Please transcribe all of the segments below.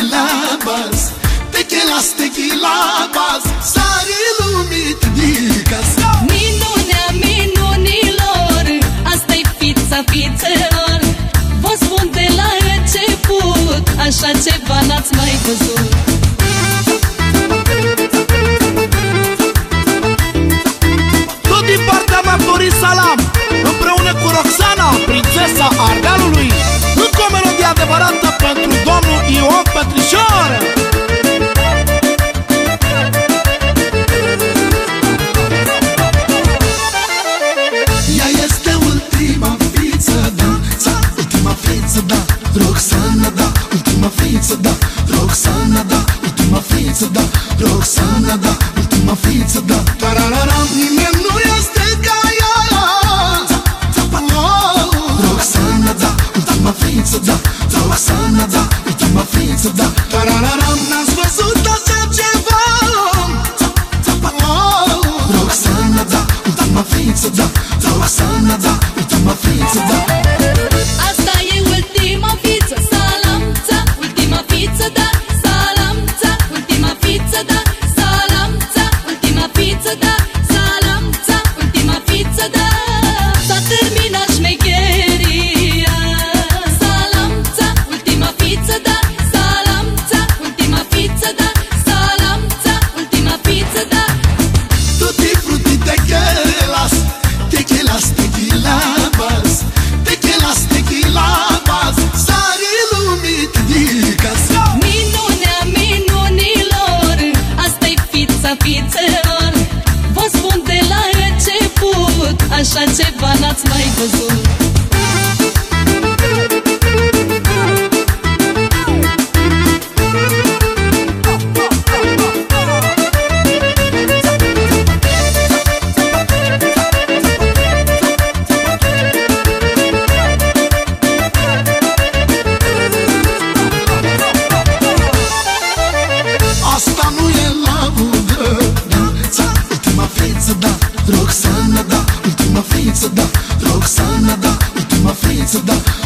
tequila buzz Tequila, tequila buzz sari lumii ticas Minunea minunilor asta e fița fițelor. Vă spun de la început Așa ceva n-ați mai văzut. Roxana, da, ultima fiță, da. Tarararam, nimeni nu este ca ea. Roxana, da, ultima fiță, da. Roxana, da, ultima fiță, da. Jesús.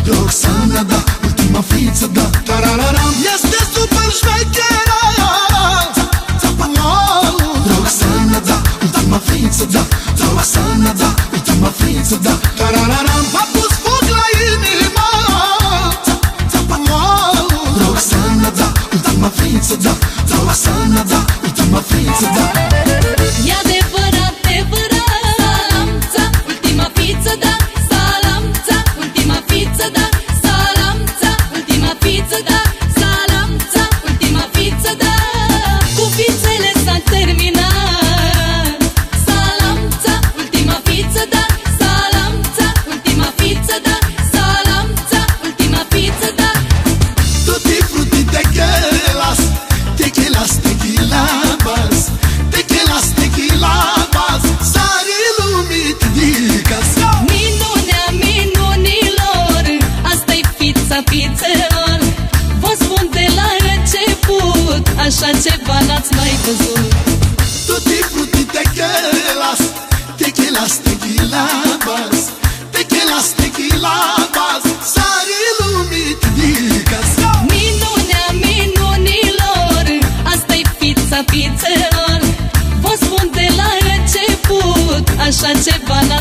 Roxana, da, ultima fiță, da Tarararam, yeah! sunset, but